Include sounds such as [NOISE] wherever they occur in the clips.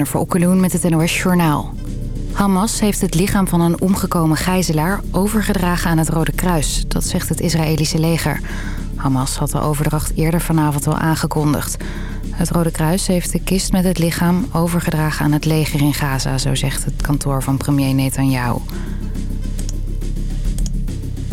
Jennifer Okkeloen met het NOS Journaal. Hamas heeft het lichaam van een omgekomen gijzelaar overgedragen aan het Rode Kruis. Dat zegt het Israëlische leger. Hamas had de overdracht eerder vanavond al aangekondigd. Het Rode Kruis heeft de kist met het lichaam overgedragen aan het leger in Gaza... zo zegt het kantoor van premier Netanyahu.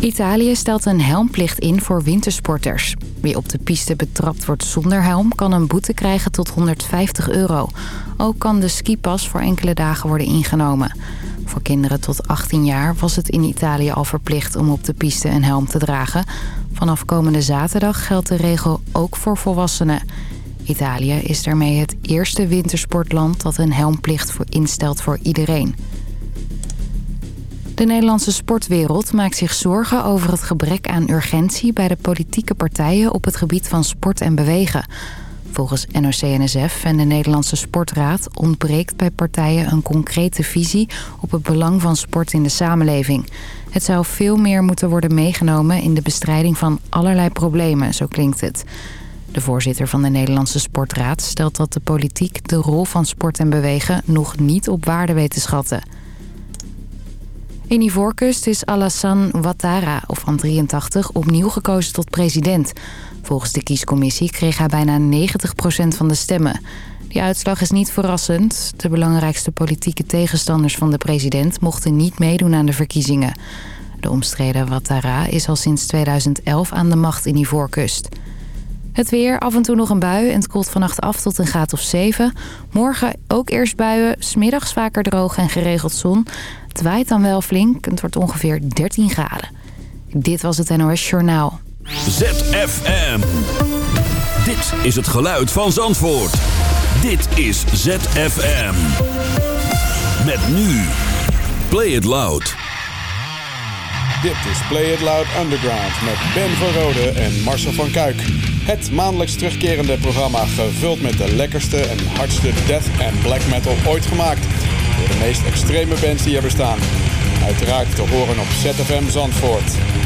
Italië stelt een helmplicht in voor wintersporters. Wie op de piste betrapt wordt zonder helm... kan een boete krijgen tot 150 euro. Ook kan de skipas voor enkele dagen worden ingenomen. Voor kinderen tot 18 jaar was het in Italië al verplicht... om op de piste een helm te dragen. Vanaf komende zaterdag geldt de regel ook voor volwassenen. Italië is daarmee het eerste wintersportland... dat een helmplicht instelt voor iedereen... De Nederlandse sportwereld maakt zich zorgen over het gebrek aan urgentie... bij de politieke partijen op het gebied van sport en bewegen. Volgens NOC-NSF en de Nederlandse Sportraad ontbreekt bij partijen een concrete visie... op het belang van sport in de samenleving. Het zou veel meer moeten worden meegenomen in de bestrijding van allerlei problemen, zo klinkt het. De voorzitter van de Nederlandse Sportraad stelt dat de politiek de rol van sport en bewegen nog niet op waarde weet te schatten. In Ivoorkust is Alassane Ouattara, of van 83, opnieuw gekozen tot president. Volgens de kiescommissie kreeg hij bijna 90% van de stemmen. Die uitslag is niet verrassend. De belangrijkste politieke tegenstanders van de president mochten niet meedoen aan de verkiezingen. De omstreden Ouattara is al sinds 2011 aan de macht in Ivoorkust. Het weer, af en toe nog een bui en het koelt vannacht af tot een graad of 7. Morgen ook eerst buien, smiddags vaker droog en geregeld zon. Het waait dan wel flink het wordt ongeveer 13 graden. Dit was het NOS Journaal. ZFM. Dit is het geluid van Zandvoort. Dit is ZFM. Met nu. Play it loud. Dit is Play It Loud Underground met Ben van Rode en Marcel van Kuik. Het maandelijks terugkerende programma gevuld met de lekkerste en hardste death en black metal ooit gemaakt. De meest extreme bands die er bestaan. Uiteraard te horen op ZFM Zandvoort.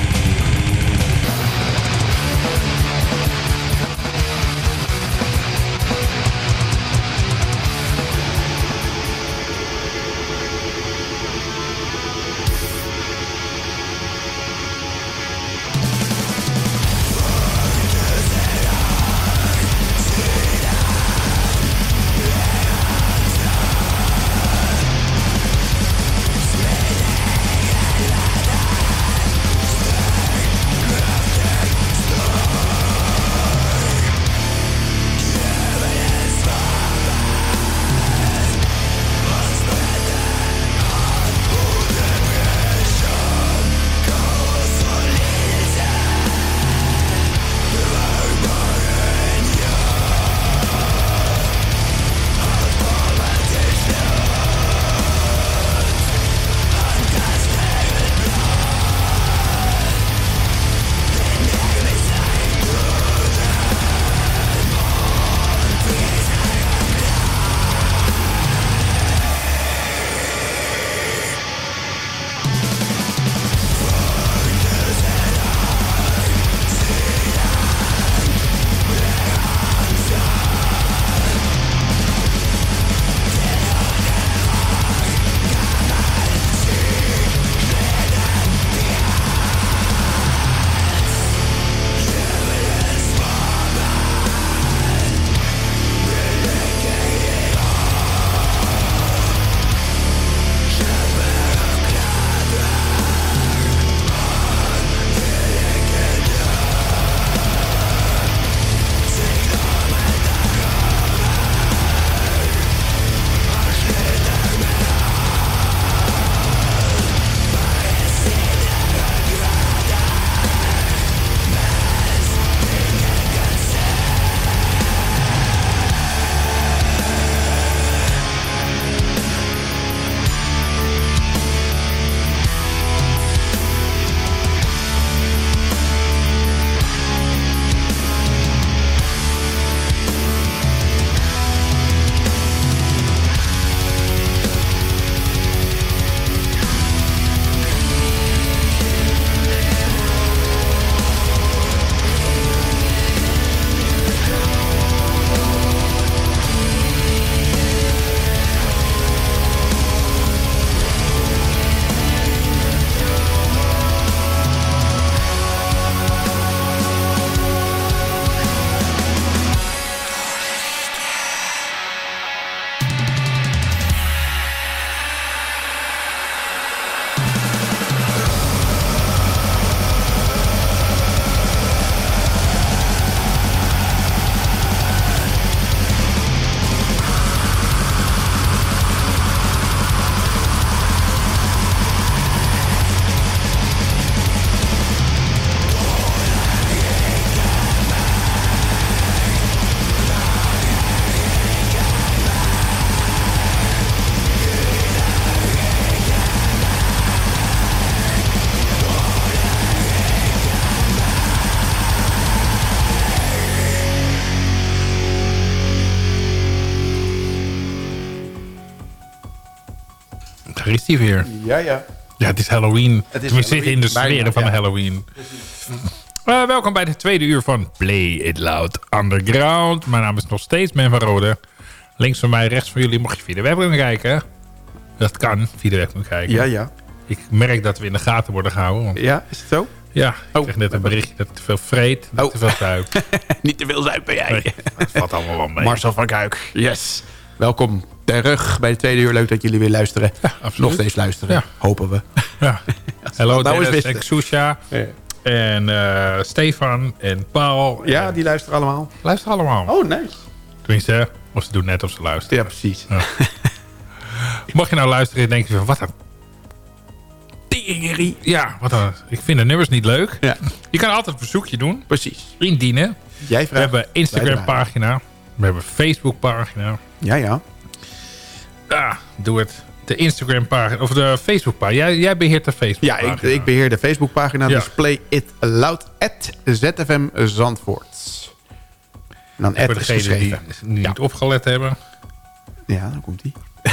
Hij weer. Ja, ja. Ja, het is Halloween. Het is We zitten in de bijna, sfeer van ja. Halloween. Eh, welkom bij de tweede uur van Play It Loud Underground. Mijn naam is nog steeds Men van Rode. Links van mij, rechts van jullie, mocht je via de webcam kijken. Dat kan, via de webcam kijken. Ja, ja. Ik merk dat we in de gaten worden gehouden. Want, Ja, is het zo? ja, ik Oh. kreeg net een berichtje dat ik te veel vreet, Oh. [LAUGHS] te veel zuip. Niet te veel zuipen jij. Nee, dat valt allemaal wel mee. Marcel van Kuik. Yes. Welkom terug bij de tweede uur. Leuk dat jullie weer luisteren. absoluut. Nog steeds luisteren. Ja. Hopen we. Ja. [LAUGHS] Hallo nou Dennis en en eh, Stefan en Paul. Ja, En- die luisteren allemaal. Luister allemaal. Oh, nice. Tenminste, of ze doen net of ze luisteren. Ja, precies. [LAUGHS] Mocht je nou luisteren en denk je van, wat een. Ja, wat een, ik vind de nummers niet leuk. Ja, Je kan altijd een verzoekje doen, precies. indienen. Jij We vraagt. hebben Instagram pagina. We hebben Facebook pagina. Ja, ja. Doe het. De Instagram pagina, of de Facebook pagina. Jij, jij beheert de Facebook Ja, ik, ik beheer de Facebookpagina. Ja. Dus play it loud at ZFM Zandvoort. En dan Voor die niet opgelet hebben. Ja, dan komt die. [LAUGHS]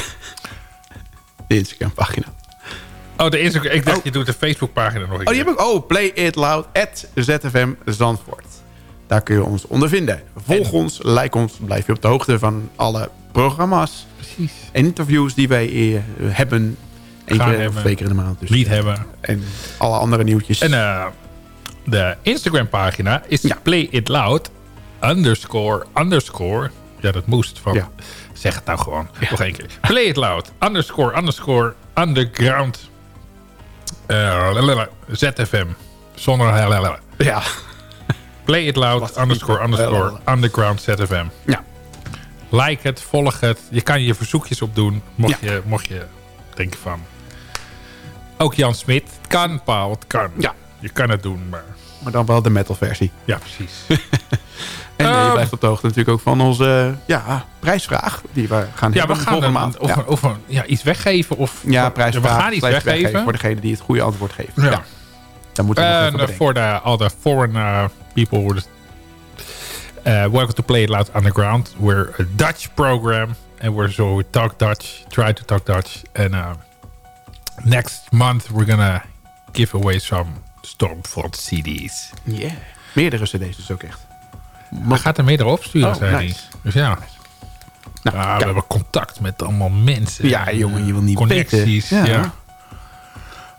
de Instagram pagina. Oh, de Instagram. Ik dacht, Oh. je doet de Facebook pagina nog een Oh, die heb ik. Oh, play it loud at ZFM Zandvoort. Daar kun je ons ondervinden. Volg ons, like ons, blijf je op de hoogte van alle programma's Precies. en interviews die wij eh, hebben. Eén keer of twee keer in de maand. Dus, Niet hebben. En alle andere nieuwtjes. En eh, de Instagram pagina is Ja. play it loud underscore underscore. Ja, dat moest van. Ja. Zeg het nou gewoon. Nog één keer. Play it loud underscore underscore underground eh, ZFM. Zonder ja. Play it loud underscore underscore underground ZFM. ja. Like het, volg het. Je kan je verzoekjes opdoen. Mocht, Ja. je, mocht je denken van... Ook Jan Smit. Het kan, Paul. Het kan. Ja. Je kan het doen, maar... Maar dan wel de metal versie. Ja, precies. [LAUGHS] En eh, je Ehm. blijft op de hoogte natuurlijk ook van onze ja, prijsvraag. Die we gaan Ja, we gaan volgende maand. of, ja. of ja, iets weggeven. Of, ja, prijsvraag. We gaan iets weggeven. Voor degene die het goede antwoord geeft. Ja. Ja. Dan moeten we nog En even bedenken. for the, all the foreign uh, people. Uh, welcome to Play It Loud Underground. We're a Dutch program. And we're so we talk Dutch. Try to talk Dutch. And uh, next month we're gonna give away some Stormfront CD's. Yeah. Meerdere cd's dus ook echt. Maar gaat er meerdere opsturen, Oh, zei hij. Dus ja. Nou, we hebben contact met allemaal mensen. Ja, En, jongen, je wil niet Connecties, ja. Ja.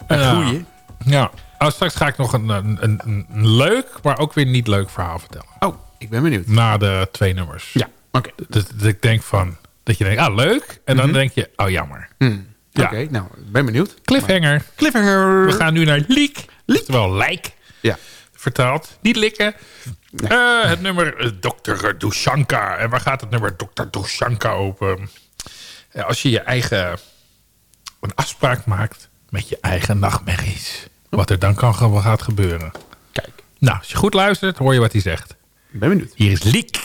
Uh, groeien. Ja. Oh, straks ga ik nog een, een, een, een leuk, maar ook weer niet leuk verhaal vertellen. Oh, ik ben benieuwd. Na de twee nummers. Ja, oké. Dus ik denk van... Dat je denkt, ah, leuk. En dan denk je, oh, jammer. Ja. Oké, nou, ik ben benieuwd. Cliffhanger. Cliffhanger. We gaan nu naar Leek. Oftewel Lijk. Ja. Vertaald. Niet likken. Eh, het nummer eh, Dr. Dushanka. En waar gaat het nummer Dr. Dushanka over? Eh, als je je eigen... Een afspraak maakt met je eigen nachtmerries. Wat er dan kan gaat gebeuren. Kijk, Nou, als je goed luistert, hoor je wat hij zegt. Ben benieuwd. Hier is Liek.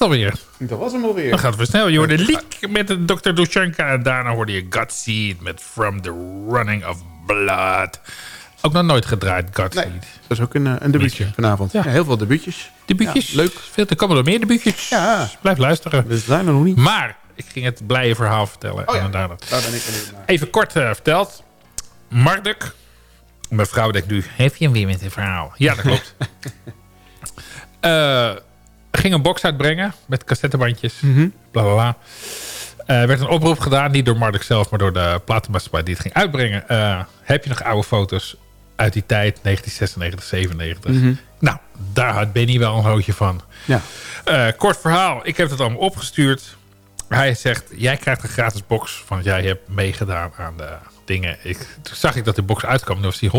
Het alweer. Dat was hem alweer. Dan gaat het weer snel. Je hoorde Leak met de Dr. Dushanka. En daarna hoorde je Godseed met From the Running of Blood. Ook nog nooit gedraaid, Godseed. Nee, dat is ook een, eh, een debuutje vanavond. Ja. Ja. heel veel debuutjes. Debuutjes. Ja, leuk. Veel, er komen er meer debuutjes. Ja. Blijf luisteren. We zijn er nog niet. Maar ik ging het blije verhaal vertellen. Oh ja. En daarna- Daar ben ik naar. Even kort eh, verteld. Marduk. Mijn vrouw denkt nu, heb je hem weer met een verhaal? Ja, dat klopt. [LAUGHS] Eh, ging een box uitbrengen met cassettebandjes. Bla bla bla. Eh, werd een oproep gedaan, niet door Marduk zelf, maar door de platenmaatschappij die het ging uitbrengen. Eh, heb je nog oude foto's uit die tijd, 1996, 97? Nou, daar had Benny wel een hootje van. Ja. Eh, kort verhaal. Ik heb het allemaal opgestuurd. Hij zegt, jij krijgt een gratis box. Want jij hebt meegedaan aan de dingen. Ik, toen zag ik dat de box uitkwam. Dan was die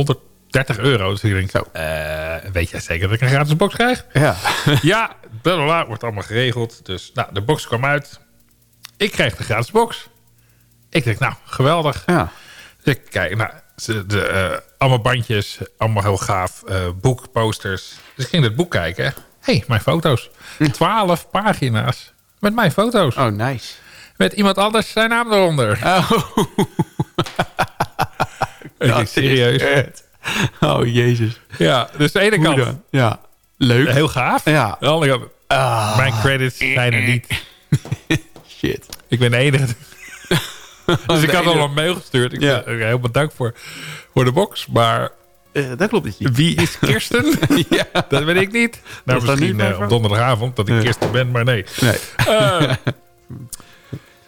130 euro. Dus ik denk, Zo. eh, weet jij zeker dat ik een gratis box krijg? Ja. [LAUGHS] ja, blablabla, wordt allemaal geregeld. Dus nou, de box kwam uit. Ik kreeg de gratis box. Ik denk, nou, geweldig. ja. Dus ik kijk, nou, ze, de, eh, allemaal bandjes, allemaal heel gaaf. eh boek, posters. Dus ik ging het boek kijken. Hé, hey, mijn foto's. Twaalf pagina's met mijn foto's. Oh, nice. Met iemand anders zijn naam eronder. Oh. [LAUGHS] Ik denk, serieus? [LAUGHS] Oh, jezus. Ja, dus de ene kant? Ja. Leuk. heel gaaf. Ja. De andere kant, Ah, mijn credits zijn er niet. [LAUGHS] shit. Ik ben de enige. [LAUGHS] dus ik had al een mail gestuurd. Ik Ja. heel bedankt voor, voor de box. Maar Eh, dat klopt niet. wie is Kirsten? ja. Dat weet ik niet. Nou, misschien niet, eh, op donderdagavond dat ik Ja. Kirsten ben, maar nee. Nee. Eh,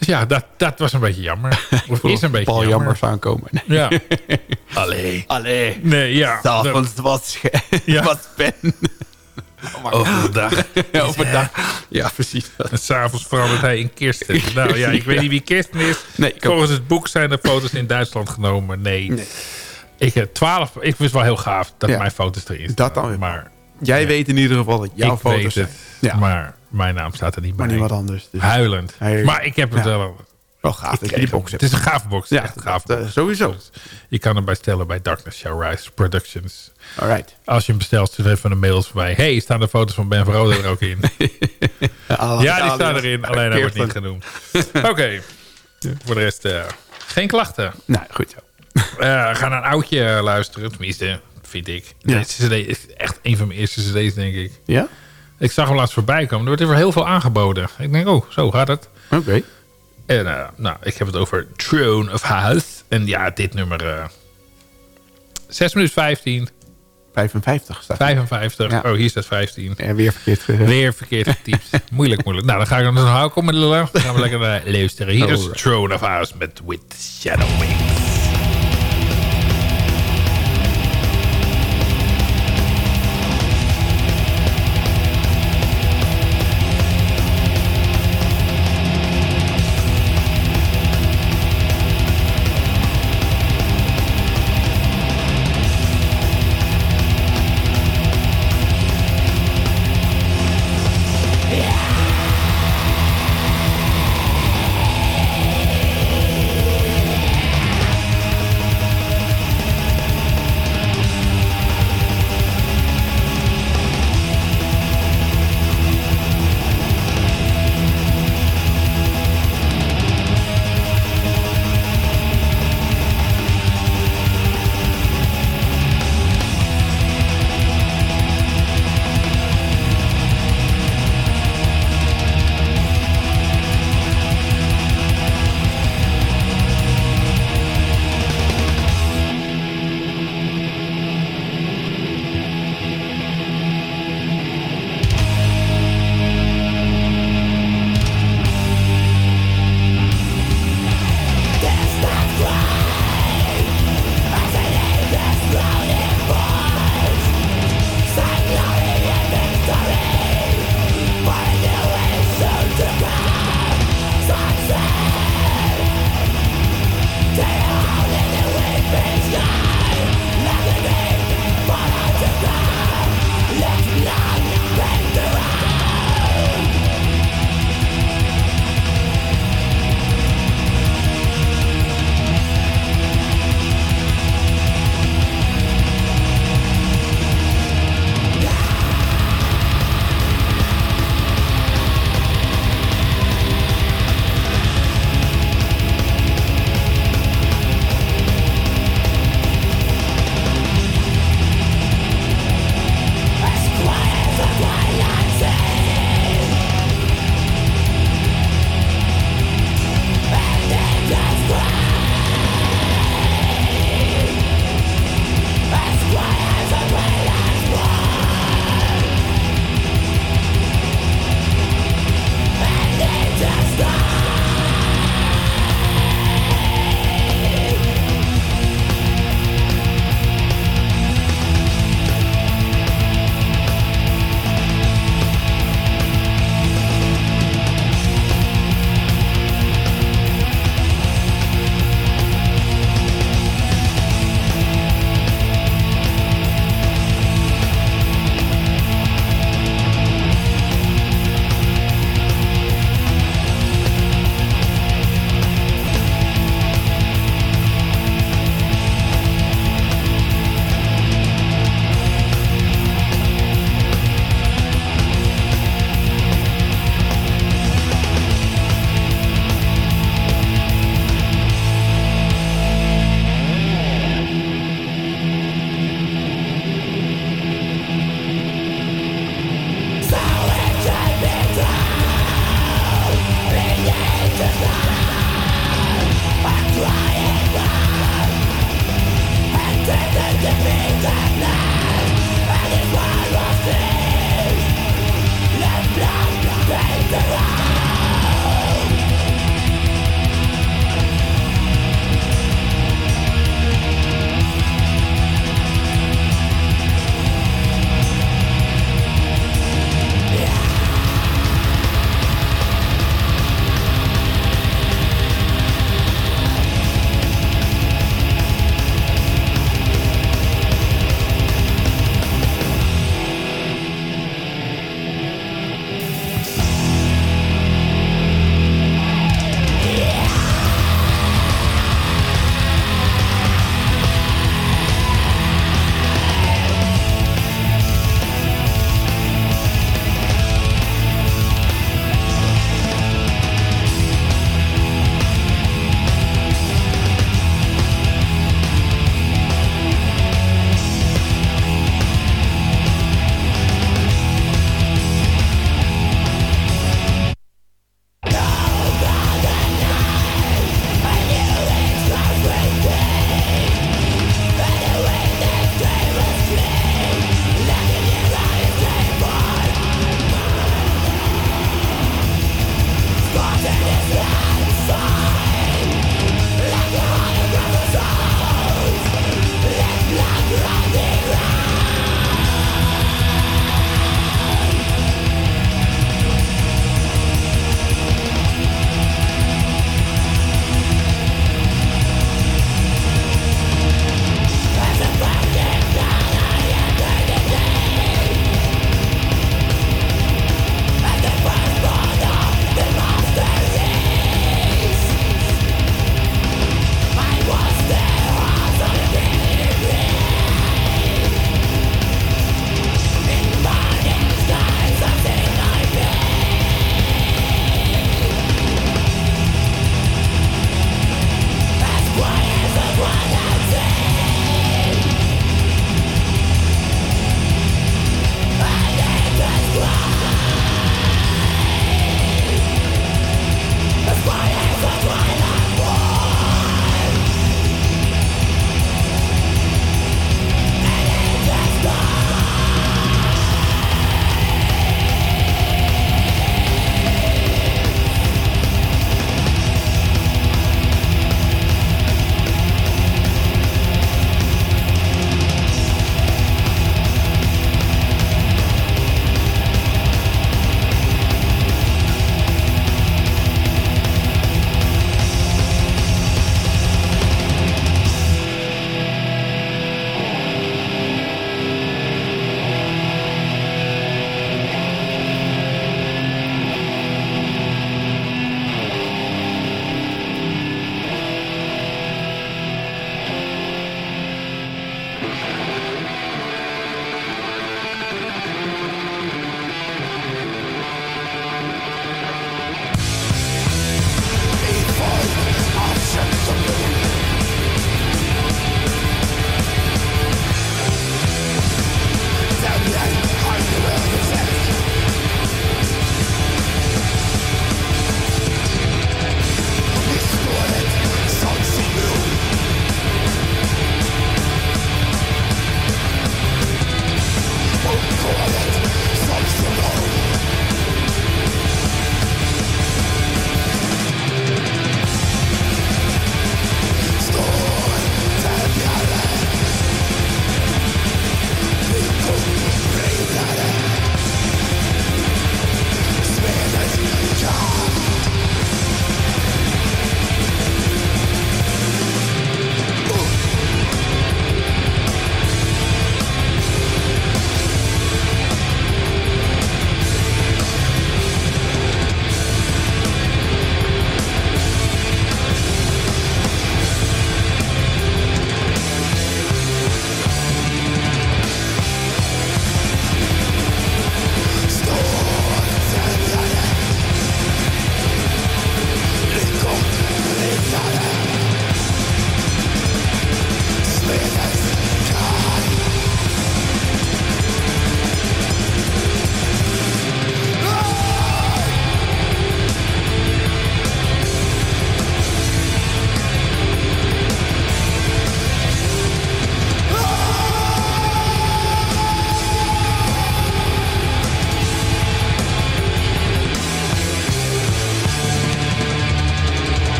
dus ja, dat, dat was een beetje jammer. [LAUGHS] Of is een beetje jammer. Jammers aankomen. Nee. Ja. [LAUGHS] Allee. Allee. Nee, ja. Dat- S'avonds was, Ja. [LAUGHS] was Ben. Overdag. Ja, overdag. Ja, precies. En s'avonds verandert hij in Kirsten. Nou ja, ik weet niet wie Kirsten is. Nee. Volgens het boek zijn de foto's in Duitsland genomen. Nee. Nee. Ik heb 12. Ik wist wel heel gaaf dat Ja. mijn foto's erin staan. Dat dan weer. Maar Jij weet in ieder geval dat jouw ik foto's weet zijn. Ja. Maar mijn naam staat er niet bij. Maar niet wat anders. Dus Huilend. Hij- maar ik heb het Ja. wel. wel gaaf dat je die box hebt. Het is een gave box. Ja, echt box. eh, sowieso. Je kan hem bestellen bij Darkness Shall Rise Productions. Alright. Als je hem bestelt, stuur even een mail bij. Hey, staan de foto's van Ben Verrode er ook in? [LAUGHS] ja, die staan erin. Alleen hij wordt niet genoemd. Oké. Voor de rest, eh, geen klachten. Nou, goed zo. Eh, we gaan naar een oudje eh, luisteren. Tenminste, vind ik. Ja. Deze cd is echt een van mijn eerste cd's, denk ik. Ja? Ik zag hem laatst voorbij komen. Er wordt even heel veel aangeboden. Ik denk, oh, zo gaat het. Oké. En eh, nou, ik heb het over Throne of House. En ja, dit nummer... eh 6 minuten 15, 55 staat. 55. Ja. Oh, hier staat 15. En weer verkeerd gezegd. Weer verkeerd getypt. [LAUGHS] moeilijk, moeilijk. Nou, dan ga ik dan hou ik op met. Dan gaan we lekker naar luisteren. Hier is Alright. Throne of House met With Shadow Wings.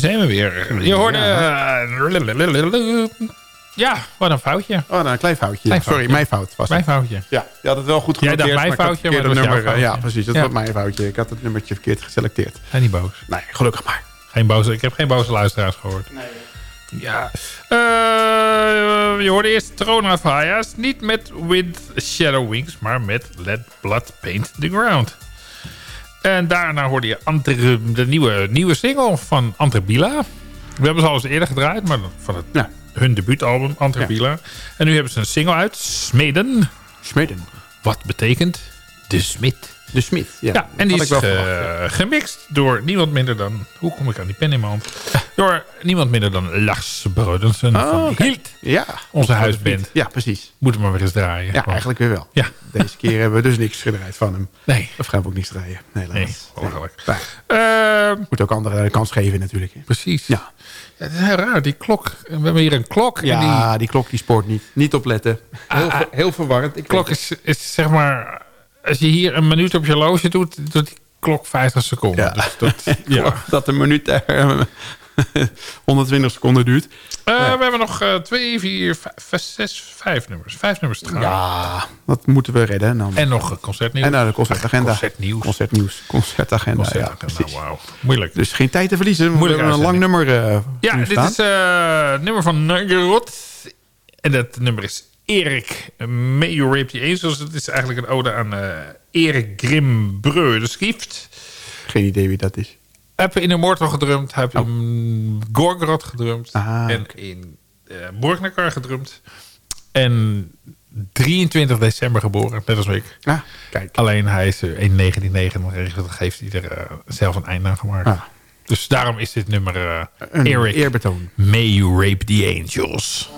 Daar zijn we weer. Je hoorde... eh, ja, wat een foutje. Oh, nou, een klein foutje. Klein Sorry, foutje. mijn fout was Mijn foutje. Ja, je had het wel goed Jij genoteerd. dacht mijn maar ik had foutje, het maar nummer. foutje. Ja, precies. Dat Ja. was mijn foutje. Ik had het nummertje verkeerd geselecteerd. Ga niet boos. Nee, gelukkig maar. Geen boze, ik heb geen boze luisteraars gehoord. Nee. Ja. Eh, je hoorde eerst Trona Fires. Niet met With Shadow Wings, maar met Let Blood Paint the Ground. En daarna hoorde je Antre, de nieuwe, nieuwe single van Antrebila. We hebben ze al eens eerder gedraaid, maar van het, Ja. hun debuutalbum Antrebila. En nu hebben ze een single uit, Smeden. Smeden. Wat betekent de smid. De Smit. Ja, Ja, en die is wel ge- ja. gemixt door niemand minder dan... Hoe kom ik aan die pen in mijn hand? [LAUGHS] Door niemand minder dan Lars Brodensen Oh, van. Hield. Ja. Onze huisband. Ja, precies. Moeten we maar weer eens draaien. Ja, eigenlijk weer wel. Ja. Deze keer hebben we dus niks gedraaid van hem. Nee. Of gaan we ook niks draaien. Nee, Nee, helaas. belachelijk. Maar Eh, moet ook anderen de kans geven natuurlijk. hè. precies. Ja. Ja, het is heel raar, die klok. We hebben hier een klok. En die Ja, die klok die spoort niet. Niet opletten. Heel, ver- heel verwarrend. Ik klok is, is zeg maar... Als je hier een minuut op je horloge doet, doet die klok 50 seconden. Ja. Dus dat, [LAUGHS] ja. dat een minuut eh, [LAUGHS] 120 seconden duurt. Eh, We hebben nog eh, twee, vier, vijf, zes, vijf nummers. Vijf nummers te gaan. Ja, dat moeten we redden. En, dan, En nog concertnieuws. en naar de concertagenda. Concertnieuws. Concertnieuws. Concertagenda, Concertagenda, ja, precies. wauw. Moeilijk. Dus geen tijd te verliezen. We hebben een lang nummer eh Ja, dit staan. is het nummer van Nagarot. En dat nummer is Erik May You Rape the Angels. Het is eigenlijk een ode aan eh Erik Grim Breu de Skift. Geen idee wie dat is. Heb in Immortal gedrumd. Heb in Gorgoroth gedrumd. Ah, en in uh, Borgnekar gedrumd. En 23 december geboren, net als ik. Ah, kijk. Alleen hij is in 1999, dat geeft hij er eh, zelf een einde aan gemaakt. Ah. Dus daarom is dit nummer Eric. eerbetoon. May You Rape the Angels.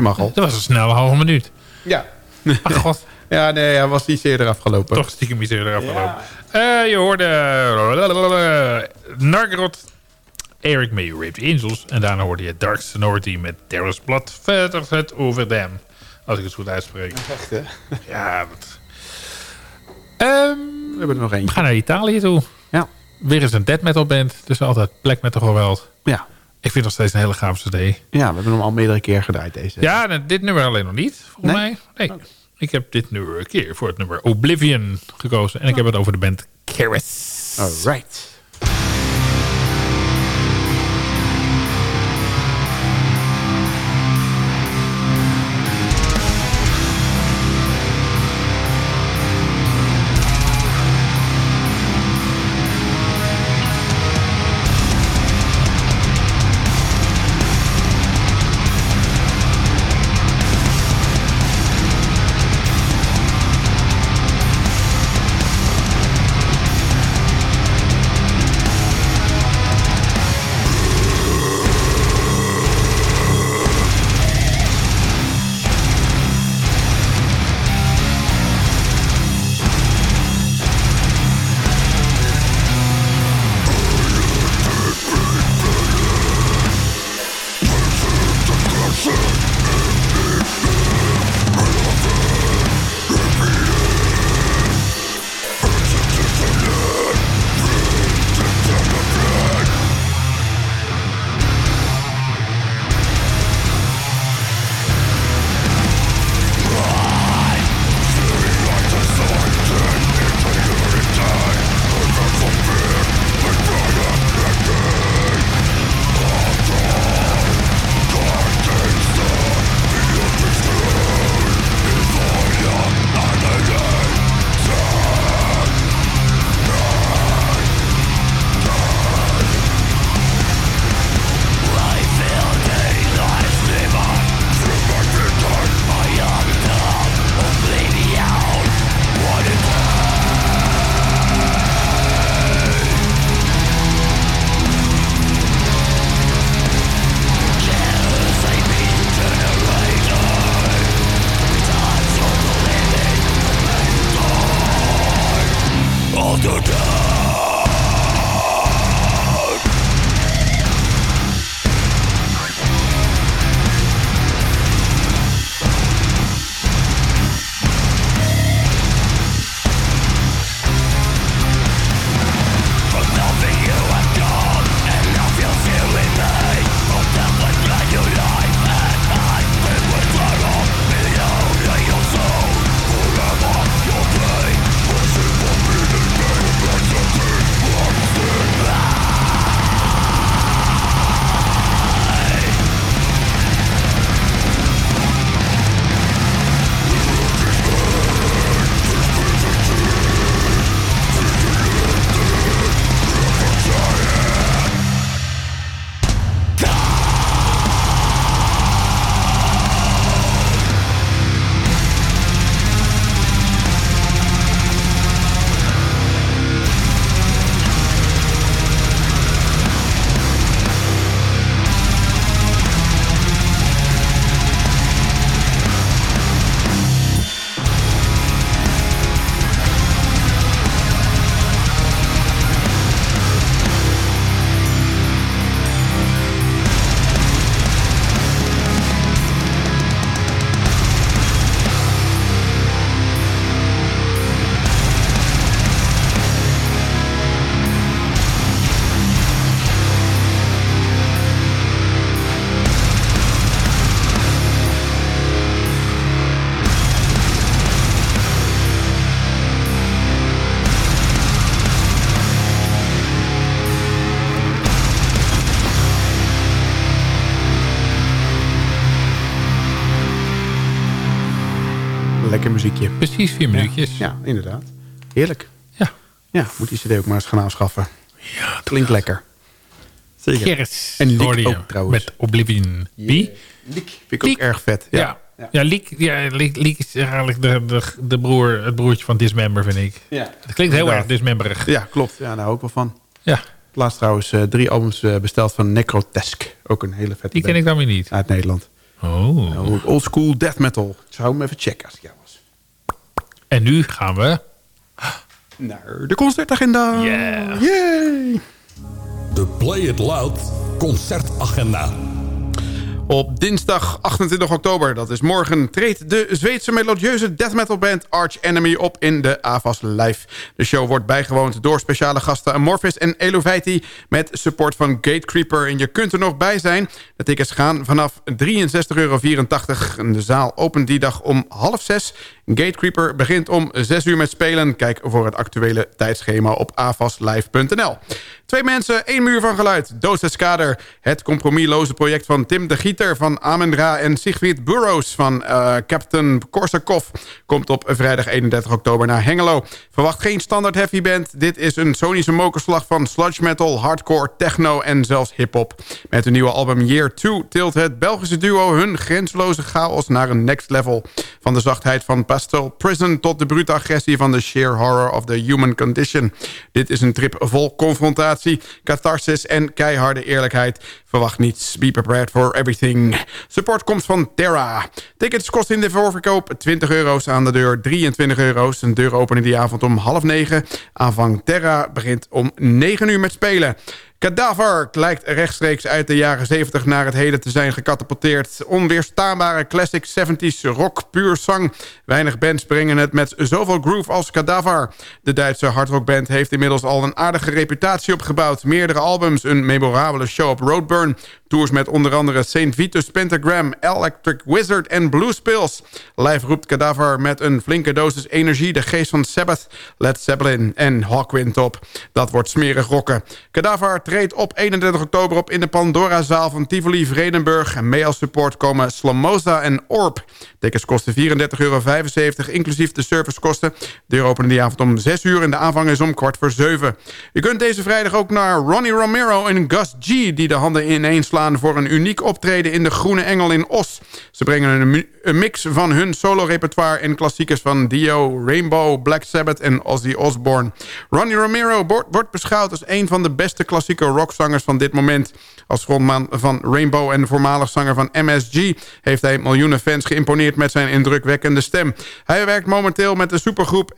Je mag al. Dat was een snelle halve minuut. Ja. Ach god, [LAUGHS] Ja, nee, hij was iets eerder afgelopen. toch stiekem iets eerder afgelopen. Eh, je hoorde uh, Nargrot, Eric May Raped Angels. En daarna hoorde je Dark Sonority met Terror's Blood verder het over them. Als ik het goed uitspreek. Echt, hè? Ja, wat... Ehm, We hebben er nog we eentje. gaan naar Italië toe. Ja. Weer eens een death metal band. Dus altijd black metal geweld. Ja. Ik vind het nog steeds een hele gaaf cd. ja, we hebben hem al meerdere keer gedraaid, deze. Ja, dit nummer alleen nog niet, volgens Nee? mij. Nee. Ik heb dit nummer een keer voor het nummer Oblivion gekozen. En ik heb het over de band Keres. Alright. Lekker Precies vier minuutjes. Ja, inderdaad. Heerlijk. Ja. Ja, moet die cd ook maar eens gaan aanschaffen. Ja, Klinkt lekker. Zeker. En Liek ook trouwens. Met Oblivion. Wie? Liek. Vind ik ook erg vet. Ja. Ja, Liek, ja, Liek, Liek is eigenlijk de, de, de broer, het broertje van Dismember, vind ik. Ja. Het klinkt heel erg Dismemberig. Ja, klopt. Ja, daar hou ik wel van. Ja, Laatst trouwens eh, drie albums eh, besteld van Necrotesk. Ook een hele vette die ken ik dan weer niet. uit Nederland. Oh. Old school death metal. Ik zou hem even checken als ik jou. En nu gaan we... Naar de concertagenda. Yeah. Yay! De Play It Loud concertagenda. Op dinsdag 28 oktober, dat is morgen, treedt de Zweedse melodieuze death metal band Arch Enemy op in de AVAS Live. De show wordt bijgewoond door speciale gasten Amorphis en Eloveiti met support van Gatecreeper. En je kunt er nog bij zijn. De tickets gaan vanaf 63,84 euro. De zaal opent die dag om half zes. Gatecreeper begint om 6 uur met spelen. Kijk voor het actuele tijdschema op avaslive.nl. Twee mensen, één muur van geluid. Doos Het compromisloze project van Tim de Van Amendra... en Sigrid Burrows van uh, Captain Korsakov... komt op vrijdag 31 oktober naar Hengelo. Verwacht geen standaard heavy band. Dit is een sonische mokerslag van sludge metal, hardcore, techno en zelfs hip-hop. Met hun nieuwe album Year 2 tilt het Belgische duo hun grenzeloze chaos naar een next level. Van de zachtheid van Pastel Prison tot de brute agressie van de sheer horror of the human condition. Dit is een trip vol confrontatie, catharsis en keiharde eerlijkheid. Verwacht niets. Be prepared for everything. Support komt van Terra. Tickets kosten in de voorverkoop 20 euro's aan de deur 23 euro's. Een deur openen die avond om half negen. Aanvang Terra begint om 9 uur met spelen. Cadaver lijkt rechtstreeks uit de jaren 70 naar het heden te zijn gecatapulteerd. Onweerstaanbare classic 70s rock puur zang. Weinig bands brengen het met zoveel groove als Cadaver. De Duitse hardrockband heeft inmiddels al een aardige reputatie opgebouwd. Meerdere albums, een memorabele show op Roadburn... Tours met onder andere St. Vitus Pentagram, Electric Wizard en Blue Pills. Live roept Cadaver met een flinke dosis energie... de geest van Sabbath, Led Zeppelin en Hawkwind op. Dat wordt smerig rocken. Cadaver treedt op 31 oktober op in de Pandora-zaal van Tivoli Vredenburg. En mee als support komen Slamosa en Orb. Tickets kosten 34,75 euro, inclusief de servicekosten. De deur openen die avond om 6 uur en de aanvang is om kwart voor 7. Je kunt deze vrijdag ook naar Ronnie Romero en Gus G... die de handen ineens slaan voor een uniek optreden in de Groene Engel in Os. Ze brengen een, een mix van hun solo-repertoire en klassiekers van Dio, Rainbow, Black Sabbath en Ozzy Osbourne. Ronnie Romero wordt beschouwd als een van de beste klassieke rockzangers van dit moment. Als frontman van Rainbow en voormalig zanger van MSG... heeft hij miljoenen fans geïmponeerd met zijn indrukwekkende stem. Hij werkt momenteel met de supergroep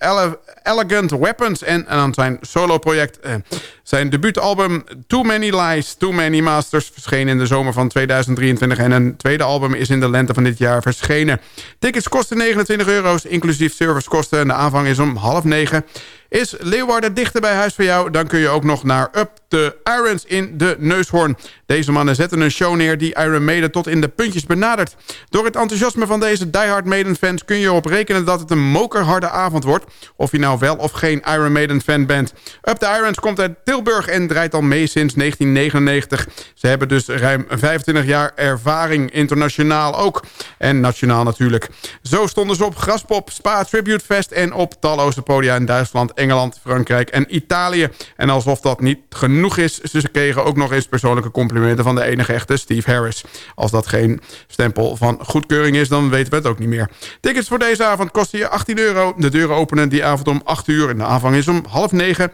Elegant Weapons... en aan zijn soloproject. Eh, zijn debuutalbum Too Many Lies, Too Many Masters... verscheen in de zomer van 2023... en een tweede album is in de lente van dit jaar verschenen. Tickets kosten 29 euro's, inclusief servicekosten... en de aanvang is om half negen... Is Leeuwarden dichter bij huis voor jou? Dan kun je ook nog naar Up the Irons in de Neushoorn. Deze mannen zetten een show neer die Iron Maiden tot in de puntjes benadert. Door het enthousiasme van deze diehard Maiden fans kun je erop rekenen dat het een mokerharde avond wordt. Of je nou wel of geen Iron Maiden fan bent. Up the Irons komt uit Tilburg en draait al mee sinds 1999. Ze hebben dus ruim 25 jaar ervaring, internationaal ook. En nationaal natuurlijk. Zo stonden ze op Graspop, Spa Tribute Fest en op talloze podia in Duitsland, Engeland, Frankrijk en Italië. En alsof dat niet genoeg is, ze kregen ook nog eens persoonlijke complimenten van de enige echte Steve Harris. Als dat geen stempel van goedkeuring is, dan weten we het ook niet meer. Tickets voor deze avond kosten je 18 euro. De deuren openen die avond om 8 uur en de aanvang is om half 9.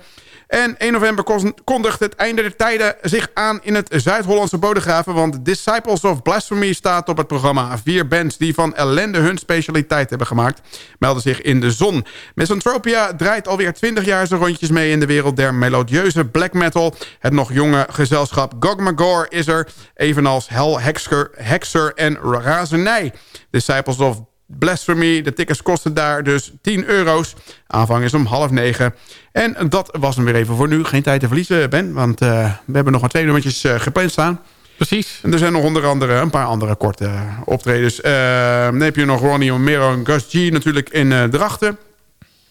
En 1 november kondigt het einde der tijden zich aan in het Zuid-Hollandse Bodegraven... want Disciples of Blasphemy staat op het programma. Vier bands die van ellende hun specialiteit hebben gemaakt... melden zich in de zon. Misanthropia draait alweer 20 jaar zijn rondjes mee... in de wereld der melodieuze black metal. Het nog jonge gezelschap Gogmagor is er... evenals Hell Hexer, Hexer en Razernij. Disciples of Blasphemy. De tickets kosten daar dus 10 euro's. Aanvang is om half negen. En dat was hem weer even voor nu. Geen tijd te verliezen, Ben. Want uh, we hebben nog maar twee nummertjes uh, gepland staan. Precies. En er zijn nog onder andere een paar andere korte optredens. Uh, dan heb je nog Ronnie Romero en Gus G natuurlijk in Drachten.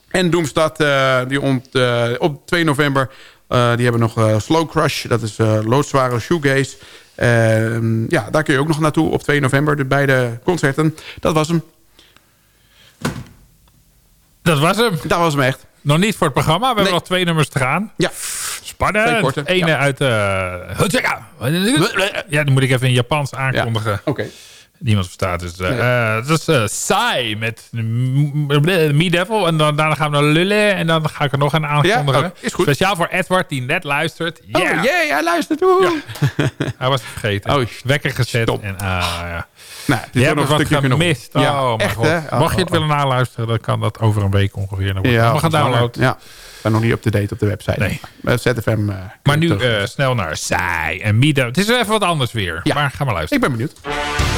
En Doemstad, die ont, op 2 november... die hebben nog Slow Crush. Dat is loodzware shoegaze. ja, daar kun je ook nog naartoe op 2 november. De beide concerten. Dat was hem. Dat was hem. Dat was hem echt. Nog niet voor het programma. We hebben nog twee nummers te gaan. Ja. Spannend. Ene uit... Uh, ja, dan moet ik even in Japans aankondigen. Oké. Niemand verstaat. Dus uh, dat is uh, saai met Me Devil. En dan, daarna gaan we naar Lullen. En dan ga ik er nog een aankondigen. Ja, oh, is goed. Speciaal voor Edward, die net luistert. Yeah. Oh, yeah, hij luistert. Ja. hij was vergeten. Oh, Wekker gezet. En, uh, ja. Nou, je hebt nog wat gemist. Ja, oh, echt, God. hè? Mag je het willen naluisteren, dan kan dat over een week ongeveer. Dan ja, mag gaan downloaden. Ja. Ik ben nog niet up-to-date op de website. Nee. Maar ZFM... maar nu snel naar Saai en Mida. Het is even wat anders weer. Ja. Maar ga maar luisteren. Ik ben benieuwd.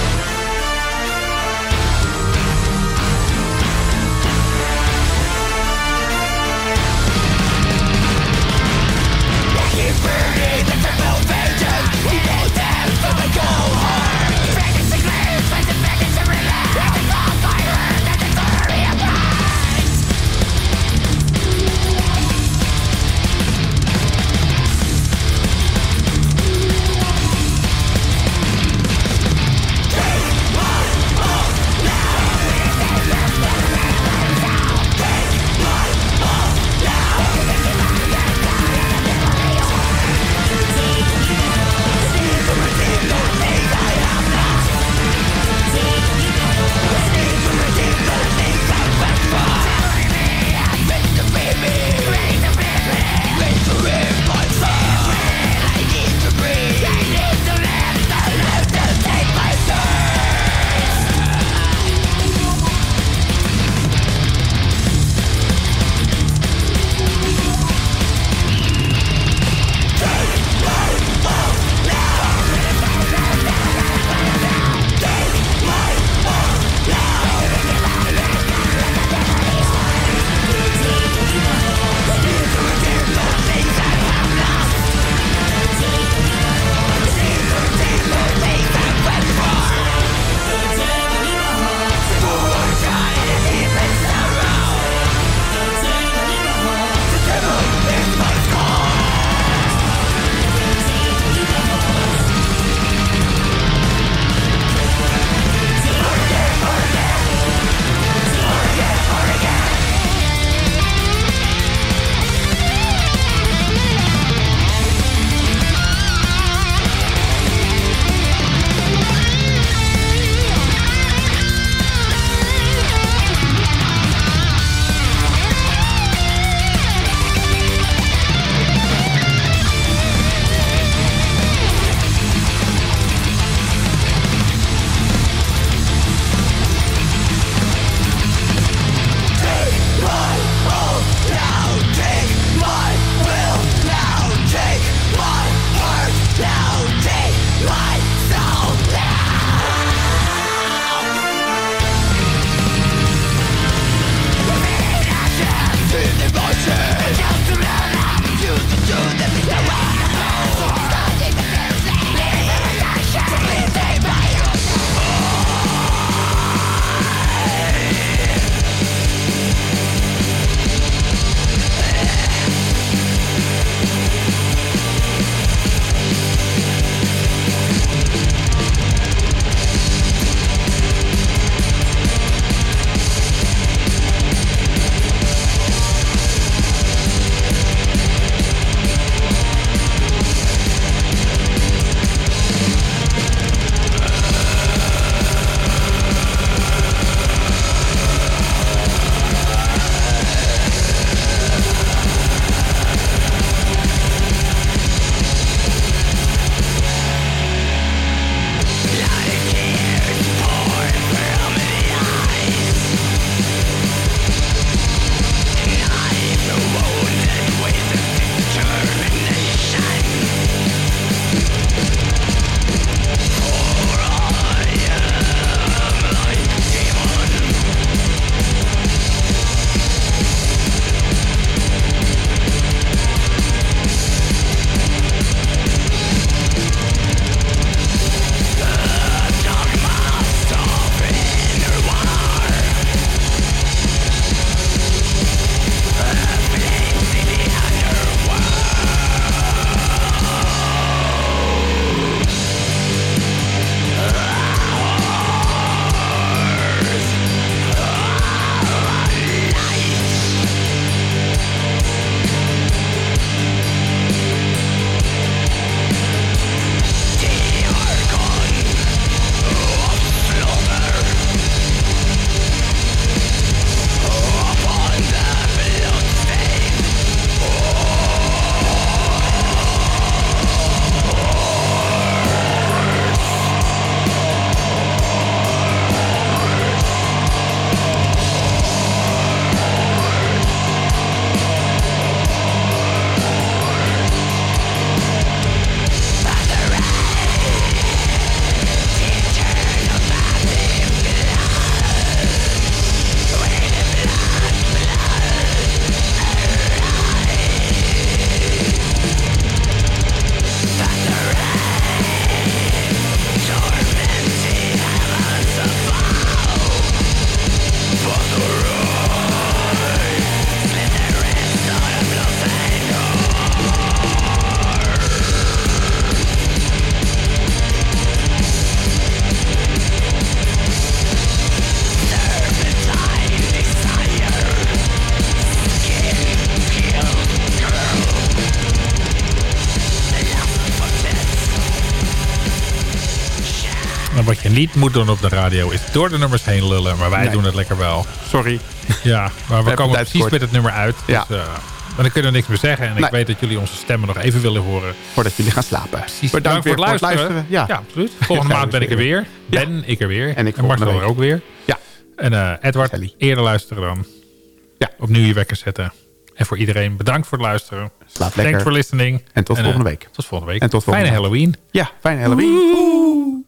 Niet moet doen op de radio is door de nummers heen lullen. Maar wij Nee. doen het lekker wel. Sorry. Ja, maar we komen precies kort. met het nummer uit. Ja. Dus, eh, maar dan kunnen we niks meer zeggen. En ik weet dat jullie onze stemmen nog even willen horen. Voordat jullie gaan slapen. Precies. Bedankt Bedankt voor het luisteren. Ja. absoluut. Volgende Ja, maand ben ik er weer. Ja. Ben ik er weer. En ik en Marcel er ook weer. Ja. En eh, Edward, eerder luisteren dan. Ja. Opnieuw je wekker zetten. En voor iedereen bedankt voor het luisteren. Slaap lekker. Thanks for listening. En tot eh, volgende week. Tot volgende week. En tot volgende Fijne. Halloween. Ja, fijne Halloween.